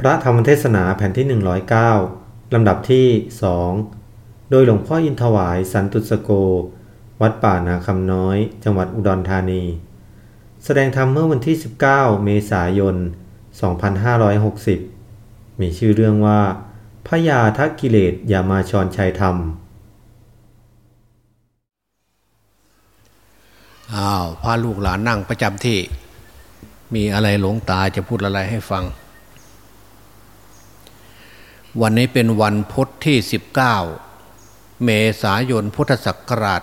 พระธรรมเทศนาแผ่นที่ 109 ลำดับที่สองโดยหลวงพ่ออินทวายสันตุสโก วัดป่านาคำน้อย จังหวัดอุดรธานี แสดงธรรมเมื่อวันที่ 19 เมษายน 2560 มีชื่อเรื่องว่าพยาทักกิเลสอย่ามาชอนชัยธรรม อ้าวพาลูกหลานนั่งประจำที่ มีอะไรหลงตาจะพูดอะไรให้ฟัง วันนี้เป็นวันพุทธที่ 19 เมษายนพุทธศักราช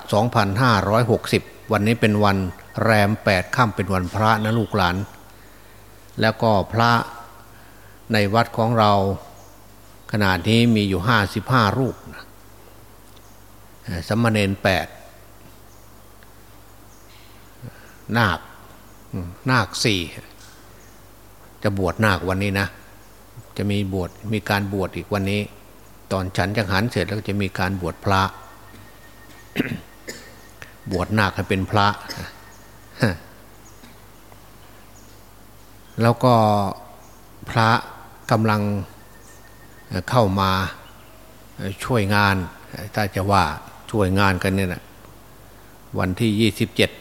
2560 วันนี้เป็นวันแรม 8ค่ำเป็นวันพระนะลูกหลาน แล้วก็พระในวัดของเราขนาดนี้มีอยู่ 55 รูปนะสมณเณรแปดนาค นาคสี่จะบวชนาควันนี้นะ จะมีบวชมีการบวชอีกวันนี้ ตอนฉันจังหันเสร็จแล้วจะมีการบวชพระ บวชนาคให้เป็นพระ แล้วก็พระกำลังเข้ามาช่วยงาน ถ้าจะว่าช่วยงานกันเนี่ยนะวันที่ยี่สิบเจ็ด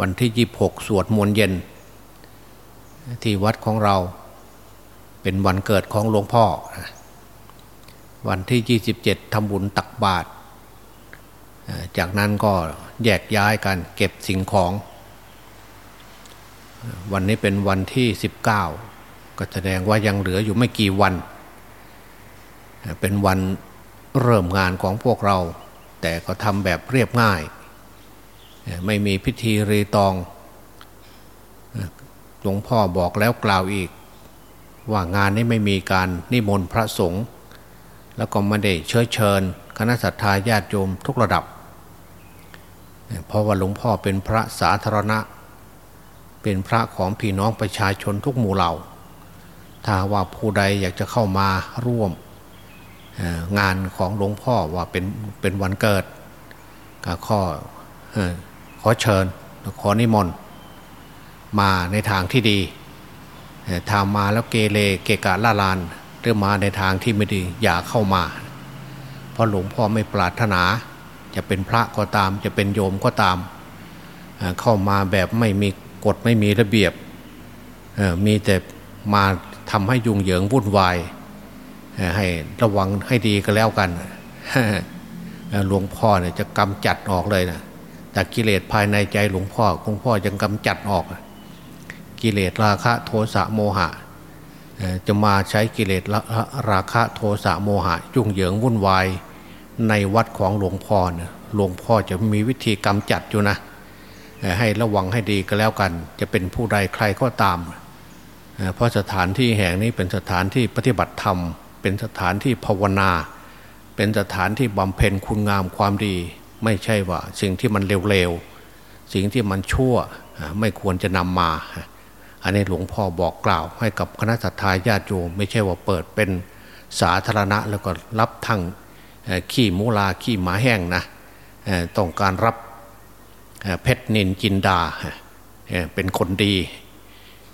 วันที่ยี่หกสวดมนต์เย็น ที่วัดของเรา เป็นวันเกิดของหลวงพ่อ วันที่ยี่สิบเจ็ดทำบุญตักบาตรจากนั้นก็แยกย้ายกันเก็บสิ่งของ วันนี้เป็นวันที่สิบเก้าก็แสดงว่ายังเหลืออยู่ไม่กี่วัน เป็นวันเริ่มงานของพวกเรา แต่ก็ทำแบบเรียบง่าย ไม่มีพิธีรีตอง หลวงพ่อบอกแล้วกล่าวอีก ว่างานนี้ไม่มีการนิมนต์พระสงฆ์แล้วก็ไม่ได้เชิญเชิญ คณะสัตยาญาติโยมทุกระดับ เพราะว่าหลวงพ่อเป็นพระสาธารณะ เป็นพระของพี่น้องประชาชนทุกหมู่เหล่า ถ้าว่าผู้ใดอยากจะเข้ามาร่วมงานของหลวงพ่อว่าเป็นเป็นวันเกิดก็ข้อขอเชิญขอนิมนต์มาในทางที่ดี ทำมาแล้วเกเรเกกะล่าลานหรือมาในทางที่ไม่ดีอย่าเข้ามา เพราะหลวงพ่อไม่ปรารถนา จะเป็นพระก็ตาม จะเป็นโยมก็ตาม เข้ามาแบบไม่มีกฎไม่มีระเบียบมีแต่มาทำให้ยุ่งเหยิงวุ่นวายให้ระวังให้ดีก็แล้วกันหลวงพ่อเนี่ยจะกำจัดออกเลยนะจากกิเลสภายในใจหลวงพ่อหลวงพ่อยังกำจัดออก กิเลสราคะโทสะโมหะ จะมาใช้กิเลสราคะโทสะโมหะยุ่งเหยิงวุ่นวายในวัดของหลวงพ่อเนี่ยหลวงพ่อจะมีวิธีกำจัดอยู่นะ ให้ระวังให้ดีก็แล้วกัน จะเป็นผู้ใดใครก็ตาม เพราะสถานที่แห่งนี้เป็นสถานที่ปฏิบัติธรรม เป็นสถานที่ภาวนา เป็นสถานที่บำเพ็ญคุณงามความดี ไม่ใช่ว่าสิ่งที่มันเร็วๆสิ่งที่มันชั่วไม่ควรจะนำมา อันนี้หลวงพ่อบอกกล่าว ให้กับคณะสัตยาญาติโยมไม่ใช่ว่าเปิดเป็นสาธารณะแล้วก็รับทั้งขี้มูลาขี้หมาแห้งนะต้องการรับเพชรนินจินดาเป็นคนดี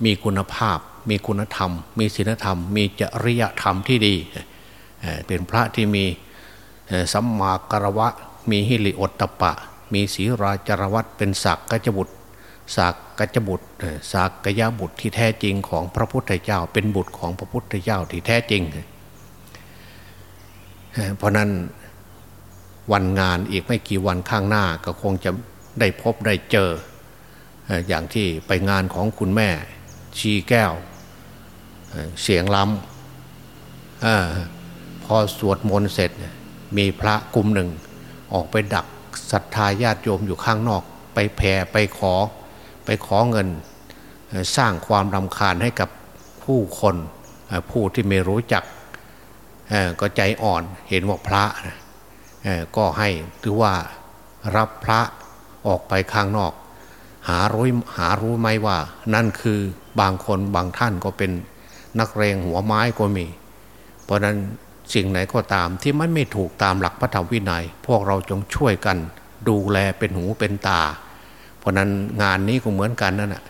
มีคุณภาพ มีคุณธรรม มีศีลธรรม มีจริยธรรมที่ดี เป็นพระที่มีสัมมาการวะ มีฮิริอตตปะ มีศีราจารวัตเป็นศักดิ์กัจบุตร ศักกัจบุตรศักกยบุตรที่แท้จริงของพระพุทธเจ้า เป็นบุตรของพระพุทธเจ้าที่แท้จริง เพราะนั้นวันงานอีกไม่กี่วันข้างหน้าก็คงจะได้พบได้เจอ อย่างที่ไปงานของคุณแม่ ชีแก้ว เสียงล้ำอพอสวดมนต์เสร็จ มีพระกลุ่มหนึ่ง ออกไปดักศรัทธาญาติโยมอยู่ข้างนอก ไปแผ่ไปขอ ไปขอเงินสร้างความรำคาญให้กับผู้คนผู้ที่ไม่รู้จักก็ใจอ่อนเห็นว่าพระก็ให้หรือว่ารับพระออกไปข้างนอก หารู้หารู้ไหมว่า นั่นคือบางคนบางท่านก็เป็นนักเรงหัวไม้ก็มี เพราะนั้นสิ่งไหนก็ตามที่มันไม่ถูกตามหลักพระธรรมวินัย พวกเราจงช่วยกัน ดูแลเป็นหูเป็นตา ราะนั้นงานนี้ก็เหมือนกันนั่นแหะ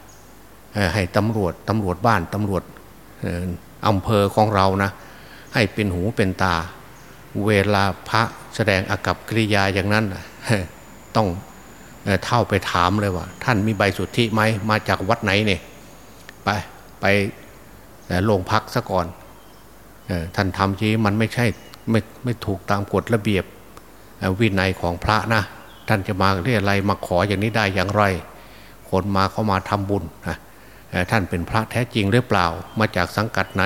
ให้ตำรวจตำรวจบ้านตำรวจอำเภอของเรานะ ให้เป็นหูเป็นตา เวลาพระแสดงอากับกิริยาอย่างนั้นต้องเท่าไปถามเลยว่า ท่านมีใบสุทธิไหมมาจากวัดไหนเนี่ยไปไปโรงพักซะก่อนท่านทำชี้มันไม่ใช่ไม่ไม่ถูกตามกฎระเบียบวินัยของพระนะ ท่านจะมาเรียอะไรมาขออย่างนี้ได้อย่างไร คนมาเขามาทำบุญนะท่านเป็นพระแท้จริงหรือเปล่า มาจากสังกัดไหน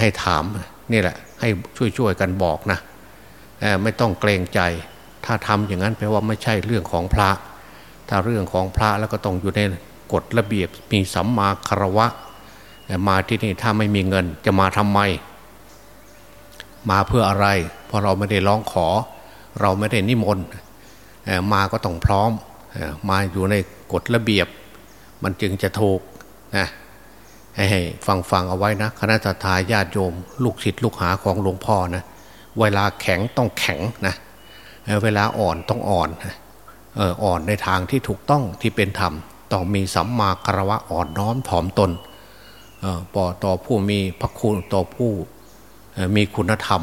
ให้ถามนี่แหละ ให้ช่วยๆกันบอกนะไม่ต้องเกรงใจ ถ้าทำอย่างนั้นแปลว่าไม่ใช่เรื่องของพระ ถ้าเรื่องของพระแล้วก็ต้องอยู่ในกฎระเบียบมีสัมมาคารวะ มาที่นี่ถ้าไม่มีเงินจะมาทำไม มาเพื่ออะไร เพราะเราไม่ได้ร้องขอ เราไม่ได้นิมนต์ มาก็ต้องพร้อมมาอยู่ในกฎระเบียบ มันจึงจะถูกนะให้ฟังฟังเอาไว้นะ คณะทาญาติโยม ลูกศิษย์ลูกหาของหลวงพ่อนะเวลาแข็งต้องแข็งนะเวลาอ่อนต้องอ่อนอ่อนในทางที่ถูกต้องที่เป็นธรรมต้องมีสัมมาคารวะอ่อนน้อมถ่อมตนปอต่อผู้มีพระคุณต่อผู้มีคุณธรรม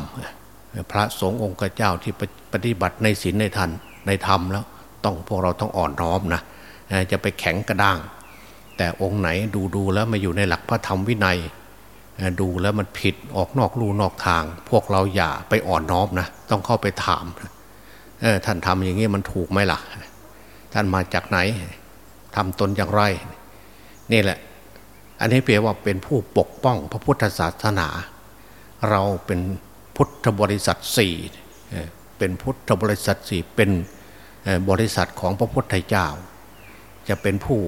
พระสงฆ์องค์เจ้าที่ปฏิบัติในศีลในธรรม ในธรรมแล้ว ต้องพวกเราต้องอ่อนน้อมนะจะไปแข็งกระด้าง แต่องค์ไหนดูดูแล้วมาอยู่ในหลักพระธรรมวินัย ดูแล้วมันผิดออกนอกรูนอกทาง พวกเราอย่าไปอ่อนน้อมนะต้องเข้าไปถามท่านทำอย่างนี้มันถูกไหมล่ะ ท่านมาจากไหนทำตนอย่างไร นี่แหละ อันนี้เปรียว่าเป็นผู้ปกป้องพระพุทธศาสนา เราเป็นพุทธบริษัทสี่ เป็นพุทธบริษัทสี่เป็นบริษัทของพระพุทธเจ้า จะเป็นผู้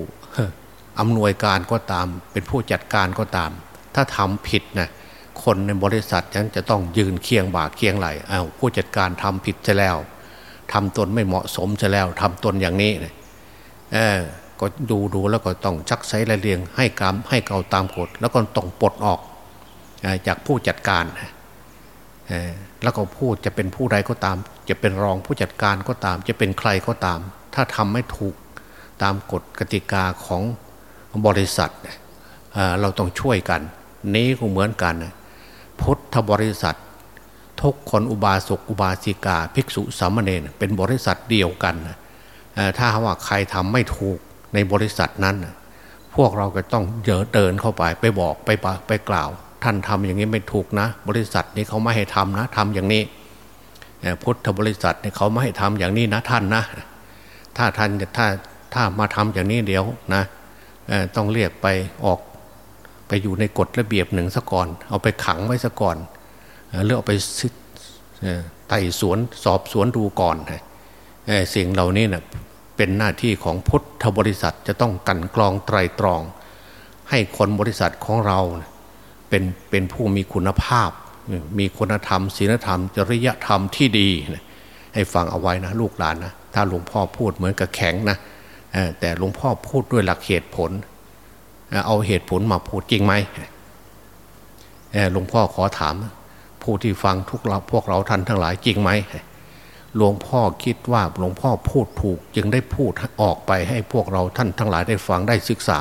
อำนวยการก็ตาม เป็นผู้จัดการก็ตาม ถ้าทำผิดนะคนในบริษัทนั้นจะต้องยืนเคียงบ่าเคียงไหลเอาผู้จัดการทำผิดจะแล้วทำตนไม่เหมาะสมจะแล้วทำตนอย่างนี้เออก็ดูดูแล้วก็ต้องชักไซระเลียงให้กรรมให้เก่าตามกฎแล้วก็ต้องปลดออกจากผู้จัดการ แล้วก็พูดจะเป็นผู้ใดก็ตาม จะเป็นรองผู้จัดการก็ตาม จะเป็นใครก็ตาม ถ้าทำไม่ถูกตามกฎกติกาของบริษัทเราต้องช่วยกัน นี้ก็เหมือนกัน พุทธบริษัททุกคนอุบาสกอุบาสิกา ภิกษุสามเณรเป็นบริษัทเดียวกัน ถ้าว่าใครทำไม่ถูกในบริษัทนั้น พวกเราก็ต้องเดินเข้าไปไปบอกไปไปกล่าว ท่านทำอย่างนี้ไม่ถูกนะ บริษัทนี้เขาไม่ให้ทำนะทำอย่างนี้พุทธบริษัทเนี่ยเขาไม่ให้ทำอย่างนี้นะท่านนะ ถ้าท่านถ้าถ้ามาทำอย่างนี้เดี๋ยวนะต้องเรียกไปออกไปอยู่ในกฎระเบียบหนึ่งซะก่อน เอาไปขังไว้ซะก่อนเลือกไปไต่สวนสอบสวนดูก่อนสิ่งเหล่านี้นะเป็นหน้าที่ของพุทธบริษัทจะต้องกันกรองไตรตรอง ให้คนบริษัทของเรา เป็นเป็นผู้มีคุณภาพ มีคุณธรรมศีลธรรม จริยธรรมที่ดี ให้ฟังเอาไว้นะลูกหลานนะถ้าหลวงพ่อพูดเหมือนกับแข็งนะแต่หลวงพ่อพูดด้วยหลักเหตุผล เอาเหตุผลมาพูดจริงไหมหลวงพ่อขอถาม ผู้ที่ฟังทุกเราพวกเราท่านทั้งหลายจริงไหมหลวงพ่อคิดว่าหลวงพ่อพูดถูกจึงได้พูดออกไปให้พวกเราท่านทั้งหลายได้ฟังได้ศึกษา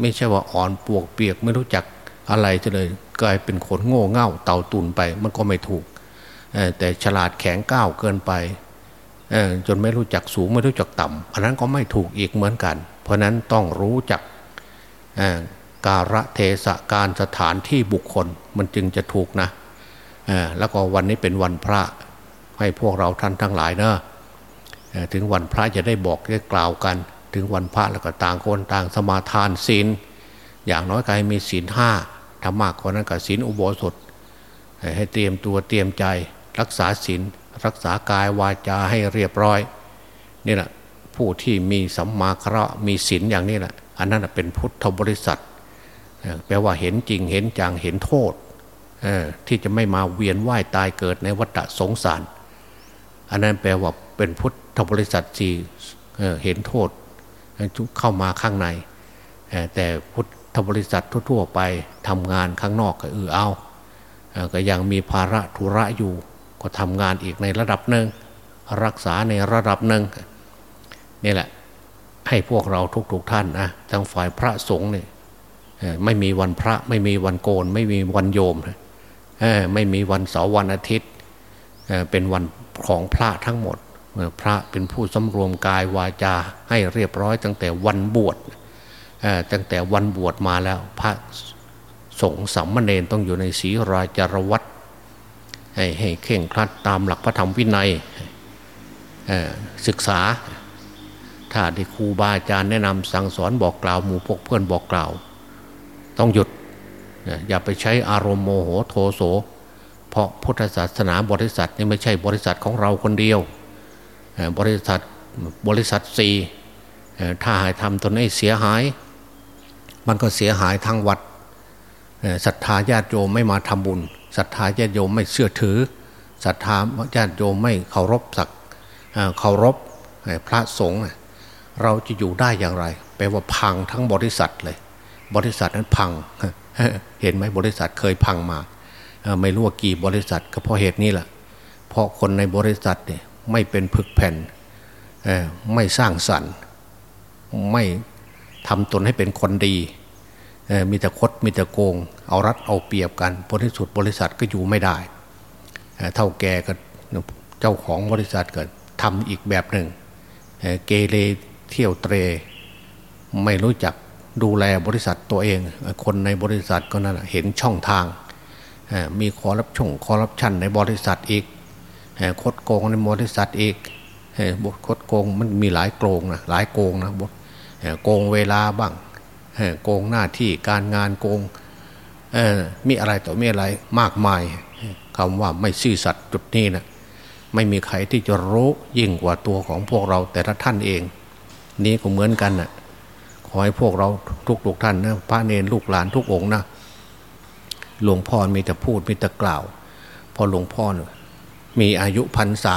ไม่ใช่ว่าอ่อนปวกเปียกไม่รู้จัก อะไรจะเลยกลายเป็นคนโง่เง่าเต่าตุนไป มันก็ไม่ถูก แต่ฉลาดแข็งก้าวเกินไปจนไม่รู้จักสูงไม่รู้จักต่ำอันนั้นก็ไม่ถูกอีกเหมือนกัน เพราะนั้นต้องรู้จักการะเทศการสถานที่บุคคลมันจึงจะถูกนะแล้วก็วันนี้เป็นวันพระให้พวกเราท่านทั้งหลายเนอะถึงวันพระจะได้บอกได้กล่าวกัน ถึงวันพระแล้วก็ต่างคนต่างสมาทานศีลอย่างน้อยก็ให้มีศีลห้า ทำมากกว่านั้นก็ศีลอุโบสถ ให้เตรียมตัวเตรียมใจ รักษาศีลรักษากายวาจาให้เรียบร้อยนี่แหละผู้ที่มีสัมมาคระมีศีลอย่างนี้แหละอันนั้นเป็นพุทธบริษัทแปลว่าเห็นจริงเห็นจังเห็นโทษที่จะไม่มาเวียนว่ายตายเกิดในวัฏสงสาร อันนั้นแปลว่าเป็นพุทธบริษัทสี่เห็นโทษเข้ามาข้างใน แต่พุท ธบริษัททั่ว ๆ ไปทำงานข้างนอกก็เออเอาก็ยังมีภาระธุระอยู่ ก็ทำงานอีกในระดับหนึ่งรักษาในระดับหนึ่งนี่แหละ ให้พวกเราทุกๆท่านนะทั้งฝ่ายพระสงฆ์เนี่ยไม่มีวันพระไม่มีวันโกน ไม่มีวันโยมไม่มีวันเสาร์วันอาทิตย์เป็นวันของพระทั้งหมดพระเป็นผู้สำรวมกายวาจาให้เรียบร้อยตั้งแต่วันบวช ตั้งแต่วันบวชมาแล้วพระสงฆ์สัมมเนนต้องอยู่ในศีราจารวัตให้ให้เข่งครัดตามหลักพระธรรมวินัยศึกษา ถ้าที่ครูบาอาจารย์แนะนำสั่งสอนบอกกล่าวหมู่พกเพื่อนบอกกล่าว ต้องหยุดอย่าไปใช้อารมณ์โมโหโทโส เพราะพุทธศาสนาบริษัทนี่ไม่ใช่บริษัทของเราคนเดียว บริษัทบริษัทสี่ถ้าหายทำตนให้เสียหาย มันก็เสียหายทางวัดศรัทธาญาติโยมไม่มาทำบุญศรัทธาญาติโยมไม่เชื่อถือศรัทธาญาติโยมไม่เคารพศักเคารพพระสงฆ์เราจะอยู่ได้อย่างไรแปลว่าพังทั้งบริษัทเลย บริษัทนั้นพัง เห็นไหมบริษัทเคยพังมา ไม่รู้ว่ากี่บริษัทก็เพราะเหตุนี้แหละเพราะคนในบริษัทเนี่ยไม่เป็นผึกแผ่นไม่สร้างสรรค์ไม่ ทำตนให้เป็นคนดีมีแต่คดมีแต่โกง เอารัดเอาเปรียบกันผลที่สุดบริษัทก็อยู่ไม่ได้เท่าแก่ก็เจ้าของบริษัทก็ทำอีกแบบหนึ่งเกเรเที่ยวเตร ไม่รู้จักดูแลบริษัทตัวเอง คนในบริษัทก็นั่นเห็นช่องทาง มีคอรับช่งคอรับชันในบริษัทอีกคดโกงในบริษัทอีกบทคดโกงมันมีหลายโกงนะหลายโกงนะบท โกงเวลาบ้างโกงหน้าที่การงานโกงมีอะไรต่อมีอะไรมากมายคำว่าไม่ซื่อสัตย์จุดนี้นะไม่มีใครที่จะรู้ยิ่งกว่าตัวของพวกเราแต่ละท่านเอง นี้ก็เหมือนกันนะ่ะขอให้พวกเราทุกทุกท่านนะพระเนรลูกหลานทุกองนะหลวงพ่อมีแต่พูดมีแต่กล่าว พอหลวงพ่อมีอายุพรรษา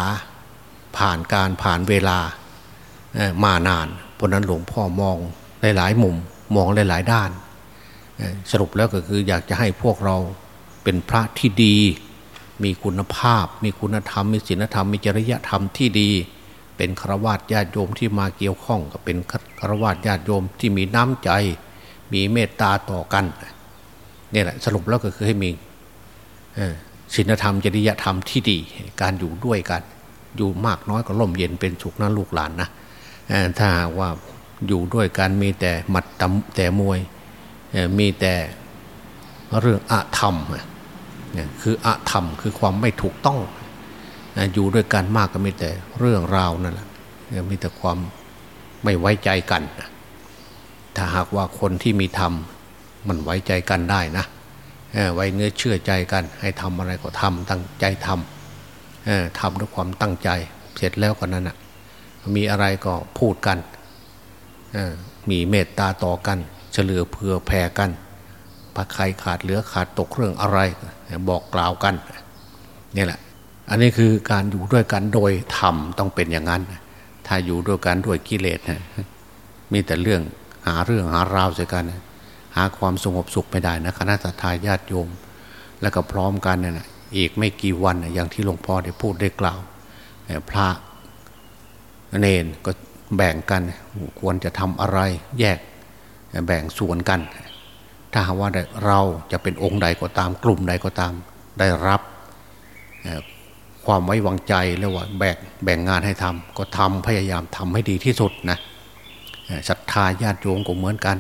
ผ่านการผ่านเวลามานาน เพราะนั้นหลวงพ่อมองหลายๆมุมมองหลาย ๆ ด้าน สรุปแล้วก็คืออยากจะให้พวกเราเป็นพระที่ดี มีคุณภาพ มีคุณธรรม มีศีลธรรม มีจริยธรรมที่ดี เป็นฆราวาสญาติโยมที่มาเกี่ยวข้องกับเป็นฆราวาสญาติโยมที่มีน้ำใจ มีเมตตาต่อกันนี่แหละสรุปแล้วก็คือให้มีศีลธรรมจริยธรรมที่ดี การอยู่ด้วยกัน อยู่มากน้อยก็ร่มเย็นเป็นสุขนะลูกหลานนะ ถ้าว่าอยู่ด้วยกันมีแต่หมัดตำแต่มวยมีแต่เรื่องอะธรรมคืออะธรรมคือความไม่ถูกต้องอยู่ด้วยกันมากก็มีแต่เรื่องราวนั่นแหละมีแต่ความไม่ไว้ใจกัน ถ้าหากว่าคนที่มีธรรมมันไว้ใจกันได้นะไว้เนื้อเชื่อใจกัน ให้ทำอะไรก็ทำตั้งใจทำทำด้วยความตั้งใจ เสร็จแล้วกันนั้นอะ มีอะไรก็พูดกัน มีเมตตาต่อกัน เฉลือเผื่อแผ่กันพระใครขาดเหลือขาดตกเรื่องอะไร บอกกล่าวกันนี่แหละ อันนี้คือการอยู่ด้วยกันโดยธรรมต้องเป็นอย่างนั้น ถ้าอยู่ด้วยกันด้วยกิเลสมีแต่เรื่องหาเรื่องหาราวใส่กัน หาความสงบสุขไม่ได้นะคณะทาญาติโยม แล้วก็พร้อมกันนี่ะอีกไม่กี่วันอย่างที่หลวงพ่อได้พูดได้กล่าว พระ เนนก็แบ่งกันควรจะทำอะไรแยกแบ่งส่วนกัน ถ้าว่าเราจะเป็นองค์ใดก็ตามกลุ่มใดก็ตามได้รับความไว้วางใจแล้วว่าแบ่งแบ่งงานให้ทำก็ทำพยายามทำให้ดีที่สุดนะศรัทธาญาติโยมก็เหมือนกัน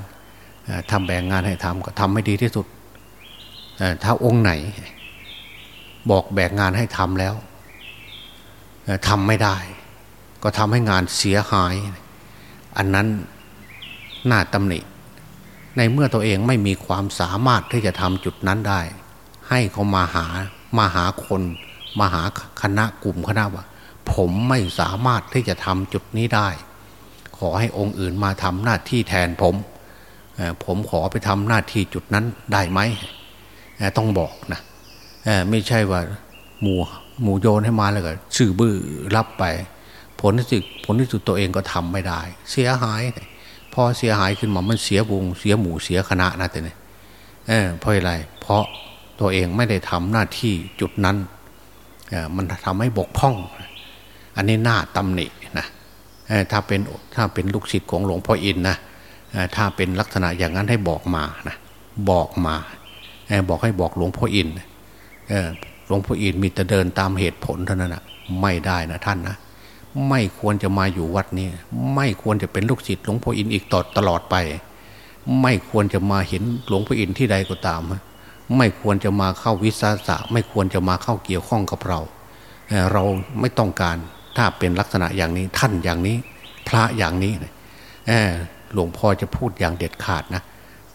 ทำแบ่งงานให้ทำก็ทำให้ดีที่สุดถ้าองค์ไหน บอกแบ่งงานให้ทำแล้วทำไม่ได้ ก็ทำให้งานเสียหาย อันนั้นน่าตำหนิ ในเมื่อตัวเองไม่มีความสามารถที่จะทำจุดนั้นได้ ให้เขามาหามาหาคนมาหาคณะกลุ่มคณะว่า ผมไม่สามารถที่จะทำจุดนี้ได้ ขอให้องค์อื่นมาทำหน้าที่แทนผม ผมขอไปทำหน้าที่จุดนั้นได้ไหม ต้องบอกนะไม่ใช่ว่าหมู่หมู่โยนให้มาแล้วก็ชื่อบื้อรับไป ผลที่สุดผลที่สุดตัวเองก็ทำไม่ได้ เสียหาย พอเสียหายขึ้นมามันเสียวงเสียหมู่เสียคณะนะแต่เนี่ยเพราะอะไร เพราะตัวเองไม่ได้ทำหน้าที่จุดนั้นมันทำให้บกพร่อง อันนี้หน้าตำหนินะถ้าเป็นถ้าเป็นลูกศิษย์ของหลวงพ่ออินนะถ้าเป็นลักษณะอย่างนั้นให้บอกมานะบอกมาบอกให้บอกหลวงพ่ออินหลวงพ่ออินมีแต่เดินตามเหตุผลเท่านั้นนะไม่ได้นะท่านนะ ไม่ควรจะมาอยู่วัดนี้ไม่ควรจะเป็นลูกศิษย์หลวงพ่ออินอีกต่อตลอดไป ไม่ควรจะมาเห็นหลวงพ่ออินที่ใดก็ตาม ไม่ควรจะมาเข้าวิสาสะไม่ควรจะมาเข้าเกี่ยวข้องกับเรา เราไม่ต้องการถ้าเป็นลักษณะอย่างนี้ท่านอย่างนี้ พระอย่างนี้หลวงพ่อจะพูดอย่างเด็ดขาดนะ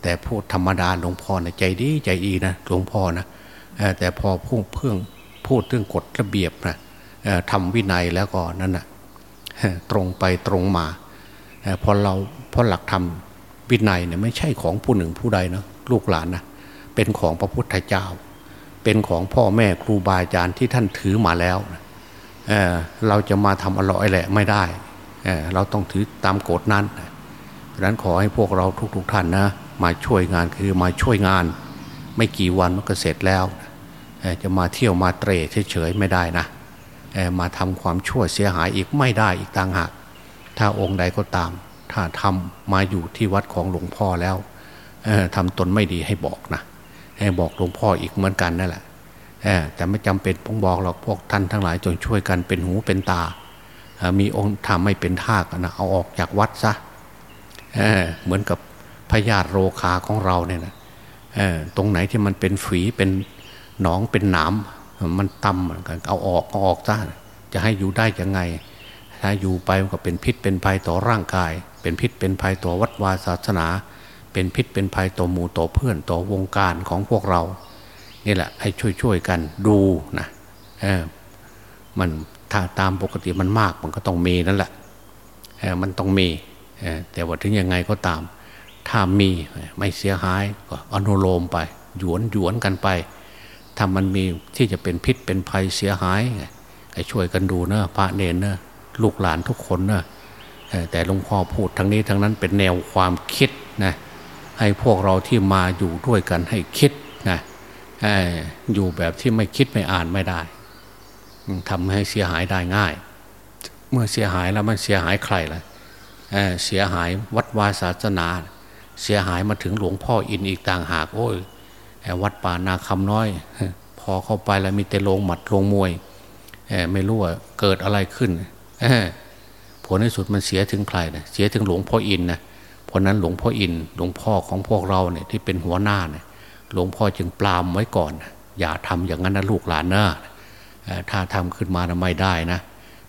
แต่พูดธรรมดาหลวงพ่อนะใจดีใจดีนะหลวงพ่อนะแต่พอพูดเพื่องพูดเรื่องกฎระเบียบนะ ทำวินัยแล้วก็นั่นนะตรงไปตรงมาพอเราพอหลักธรรมวินัยเนี่ยไม่ใช่ของผู้หนึ่งผู้ใดนะลูกหลานนะเป็นของพระพุทธเจ้า เป็นของพ่อแม่ครูบาอาจารย์ที่ท่านถือมาแล้วเเราจะมาทำอร่อยแหละไม่ได้เเราต้องถือตามกฎนั้นดังนั้นขอให้พวกเราทุกๆทท่านนะมาช่วยงานคือมาช่วยงาน ไม่กี่วันมันก็เสร็จแล้ว จะมาเที่ยวมาเตะเฉยๆไม่ได้นะ มาทำความชั่วเสียหายอีกไม่ได้อีกต่างหาก ถ้าองค์ใดก็ตาม ถ้าทำมาอยู่ที่วัดของหลวงพ่อแล้วทำตนไม่ดีให้บอกนะให้บอกหลวงพ่ออีกเหมือนกันนั่นแหละแต่ไม่จำเป็นผมบอกหรอกพวกท่านทั้งหลายจงช่วยกันเป็นหูเป็นตา มีองค์ทำไม่เป็นท่ากันนะเอาออกจากวัดซะเเหมือนกับพยาธิโรคาของเราเนี่ยนะตรงไหนที่มันเป็นฝีเป็นหนองเป็นหนาม มันตำเหมือนกันเอาออกเอาออกซะจะให้อยู่ได้ยังไง ถ้าอยู่ไปก็เป็นพิษเป็นภัยต่อร่างกาย เป็นพิษเป็นภัยต่อวัดวาศาสนา เป็นพิษเป็นภัยต่อหมู่ต่อเพื่อนต่อวงการของพวกเรา นี่แหละ ให้ช่วยๆกันดูนะเออมันถ้าตามปกติมันมากมันก็ต้องมีนั่นแหละเออมันต้องมีแต่ว่าถึงยังไงก็ตาม ถ้ามีไม่เสียหายก็อนุโลมไปหยวนหยวนกันไป ถ้ามันมีที่จะเป็นพิษเป็นภัยเสียหายให้ช่วยกันดูเนะพระเนรนะลูกหลานทุกคนนะแต่หลวงพ่อพูดทั้งนี้ทั้งนั้นเป็นแนวความคิดนะให้พวกเราที่มาอยู่ด้วยกันให้คิดนะอยู่แบบที่ไม่คิดไม่อ่านไม่ได้ทำให้เสียหายได้ง่าย เมื่อเสียหายแล้วมันเสียหายใครล่ะเเสียหายวัดวาศาสนา เสียหายมาถึงหลวงพ่ออินอีกต่างหาก โอ้ย วัดป่านาคำน้อย พอเข้าไปแล้วมีแต่โรงหมัดโรงมวยไม่รู้ว่าเกิดอะไรขึ้นผลในสุดมันเสียถึงใครนะเสียถึงหลวงพ่ออินนะเพราะนั้นหลวงพ่ออินหลวงพ่อของพวกเราเนี่ยที่เป็นหัวหน้าเนี่ยหลวงพ่อจึงปรามไว้ก่อน อย่าทำอย่างนั้นนะลูกหลานนะถ้าทำขึ้นมานะไม่ได้นะ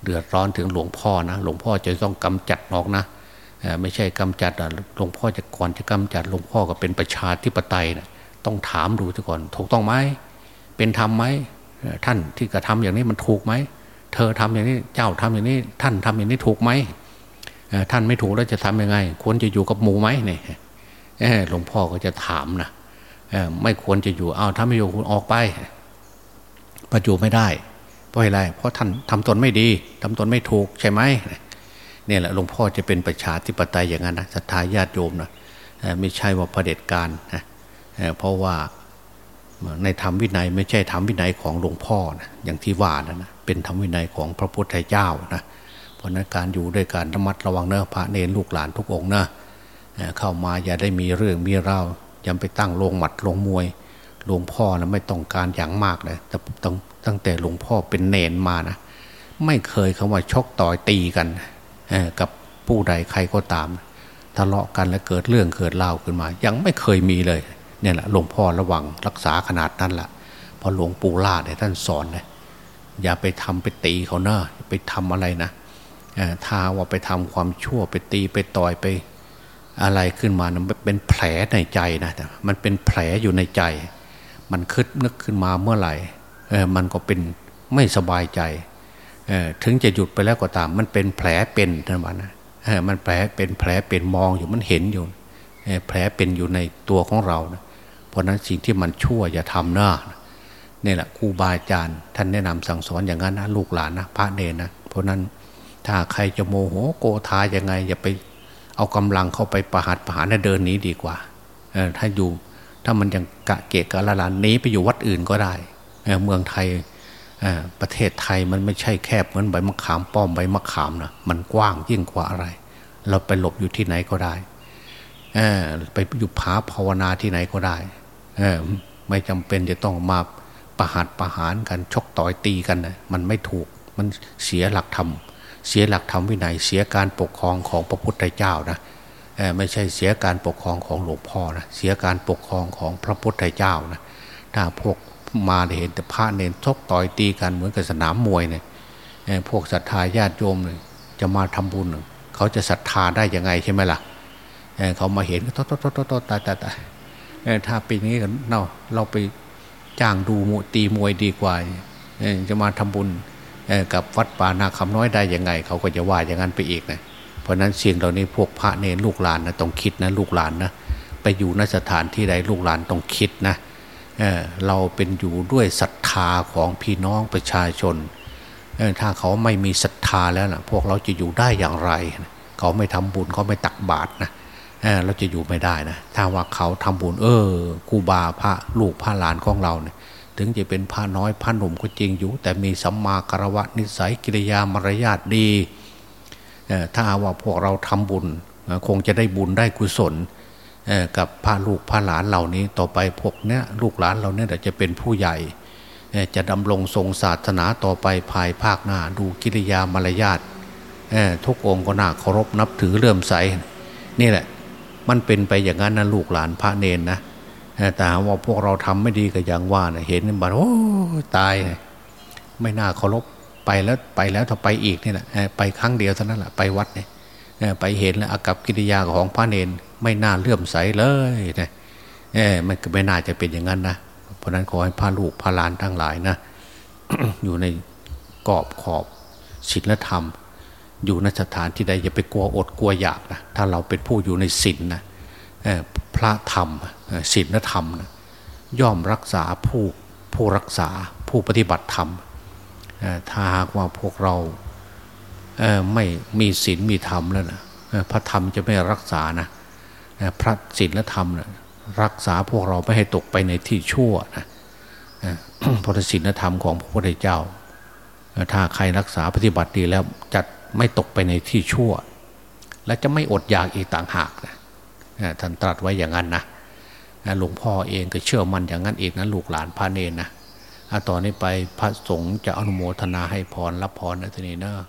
เดือดร้อนถึงหลวงพ่อนะหลวงพ่อจะต้องกำจัดออกนะไม่ใช่กำจัดหลวงพ่อจะก่อนจะกำจัดหลวงพ่อก็เป็นประชาธิปไตยนะ ต้องถามดูก่อน ถูกต้องไหมเป็นธรรมไหมท่านที่กระทำอย่างนี้มันถูกไหมเธอทำอย่างนี้เจ้าทำอย่างนี้ ท่านทำอย่างนี้ถูกไหมท่านไม่ถูกแล้วจะทํำยังไง ควรจะอยู่กับหมูไหมเนี่ยหลวงพ่อก็จะถามนะไม่ควรจะอยู่เอาถ้าไม่อยู่คุณออกไปประจูไม่ได้เพราะอะไรเพราะท่านทำตนไม่ดีทำตนไม่ถูกใช่ไหมเนี่ยแหละหลวงพ่อจะเป็นประชาธิปไตยอย่างนั้นนะศรัทธาญาติโยมนะไม่ใช่ว่าประเด็จการนะ เพราะว่าในธรรมวินัยไม่ใช่ธรรมวินัยของหลวงพ่อนะอย่างที่ว่านะนะเป็นธรรมวินัยของพระพุทธเจ้านะเพราะนั้นการอยู่ด้วยการระมัดระวังเนอะพระเนรลูกหลานทุกองนะเข้ามาอย่าได้มีเรื่องมีเรายัาไปตั้งโรงหมัดโรงมวยหลวงพ่อนะไม่ต้องการอย่างมากเลยแต่ตั้งตั้งแต่หลวงพ่อเป็นเนนมานะไม่เคยคำว่าชกต่อยตีกันกับผู้ใดใครก็ตามทะเลาะกันแล้วเกิดเรื่องเกิดเล่าขึ้นมา ยังไม่เคยมีเลย เนี่ยแหละหลวงพ่อระวังรักษาขนาดนั้นแหละพอหลวงปู่ล่าเนี่ยท่านสอนเลยอย่าไปทำไปตีเขาเนอะไปทำอะไรนะถ้าว่าไปทำความชั่วไปตีไปต่อยไปอะไรขึ้นมานะมันเป็นแผลในใจนะมันเป็นแผลอยู่ในใจ มันคิดนึกขึ้นมาเมื่อไหร่เออมันก็เป็นไม่สบายใจเออถึงจะหยุดไปแล้วก็ตาม มันเป็นแผลเป็นนะวันนะเออมันแผลเป็นแผลเป็นมองอยู่มันเห็นอยู่แผลเป็นอยู่ในตัวของเรานะ ราะนั้นสิ่งที่มันชั่วอย่าทำน้านี่แหละครูบาอาจารย์ท่านแนะนำสั่งสอนอย่างนั้นนะลูกหลานนะพระเนรนะเพราะนั้นถ้าใครจะโมโหโกธายังไง อย่าไปเอากำลังเข้าไปประหัตประหารเดินหนีดีกว่าถ้าอยู่ถ้ามันยังกะเกะกะละลานหนีไปอยู่วัดอื่นก็ได้เมืองไทยประเทศไทยมันไม่ใช่แคบเหมือนใบมะขามป้อมใบมะขามนะมันกว้างยิ่งกว่าอะไร เราไปหลบอยู่ที่ไหนก็ได้ไปอยู่ผาภาวนาที่ไหนก็ได้ ไม่จำเป็นจะต้องมาประหัดประหารกันชกต่อยตีกันนะมันไม่ถูกมันเสียหลักธรรมเสียหลักธรรมวินัยเสียการปกครองของพระพุทธเจ้านะไม่ใช่เสียการปกครองของหลวงพ่อนะเสียการปกครองของพระพุทธเจ้านะถ้าพวกมาเห็นแต่พระเนนชกต่อยตีกันเหมือนกับสนามมวยเนี่ยพวกศรัทธาญาติโยมเนี่ยจะมาทำบุญ เขาจะศรัทธาได้ยังไงใช่ไหมล่ะเขามาเห็นก็โตโตตโตตตายตาตา ถ้าปีนี้กันเนาะเราไปจ้างดูมตีมวยดีกว่าจะมาทำบุญกับวัดป่านาคำน้อยได้ยังไง เขาก็จะว่าอย่างนั้นไปอีกนะเพราะนั้นเสิ่งเหล่านี้พวกพระเนรลูกหลานนะต้องคิดนะลูกหลานนะไปอยู่นสถานที่ใดลูกหลานต้องคิดนะเเราเป็นอยู่ด้วยศรัทธาของพี่น้องประชาชนถ้าเขาไม่มีศรัทธาแล้วนะพวกเราจะอยู่ได้อย่างไร เขาไม่ทำบุญเขาไม่ตักบาตรนะ เราจะอยู่ไม่ได้นะถ้าว่าเขาทำบุญเออครูบาพระลูกพระหลานของเราเนี่ยถึงจะเป็นพระน้อยพระหนุ่มก็จริงอยู่ แต่มีสัมมาคารวะนิสัยกิริยามารยาทดีถ้าว่าพวกเราทำบุญคงจะได้บุญได้กุศลกับพระลูกพระหลานเหล่านี้ต่อไปพวกเนี้ยลูกหลานเราเนี่ยจะเป็นผู้ใหญ่จะดำรงทรงศาสนาต่อไปภายภาคหน้าดูกิริยามารยาททุกองค์ก็น่าเคารพนับถือเลื่อมใสนี่แหละ มันเป็นไปอย่างนั้นนะลูกหลานพระเนนนะแต่ว่าพวกเราทำไม่ดีก็อย่างว่านะเห็นบัดโอ้ตาย ไม่น่าเคารพไปแล้วไปแล้วถ้าไปอีกนี่แหละไปครั้งเดียวเท่านั้นแหละไปวัดเนี่ยไปเห็นแล้วอากับกิริยาของพระเนนไม่น่าเลื่อมใสเลยนะเออมันก็ไม่น่าจะเป็นอย่างนั้นนะเพราะนั้นขอให้พระลูกพระหลานทั้งหลายนะอยู่ในกรอบขอบศีลธรรม อยู่ในสถานที่ใดอย่าไปกลัวอดกลัวอยากนะถ้าเราเป็นผู้อยู่ในศีลนะพระธรรมศีลธรรมนะย่อมรักษาผู้ผู้รักษาผู้ปฏิบัติธรรมถ้าหากว่าพวกเราไม่มีศีลมีธรรมแล้วนะพระธรรมจะไม่รักษานะพระศีลและธรรมนะรักษาพวกเราไม่ให้ตกไปในที่ชั่วนะพระศีลธรรมของพระพุทธเจ้า ถ้าใครรักษาปฏิบัติดีแล้วจะไม่ตกไปในที่ชั่ว และจะไม่อดอยากอีกต่างหากนะท่านตรัสไว้อย่างนั้นนะหลวงพ่อเองก็เชื่อมันอย่างนั้นอีกนะลูกหลานพระเนนนะต่อนนี้ไปพระสงฆ์จะอนุโมทนาให้พรรับพรนะทีนี้เนาะ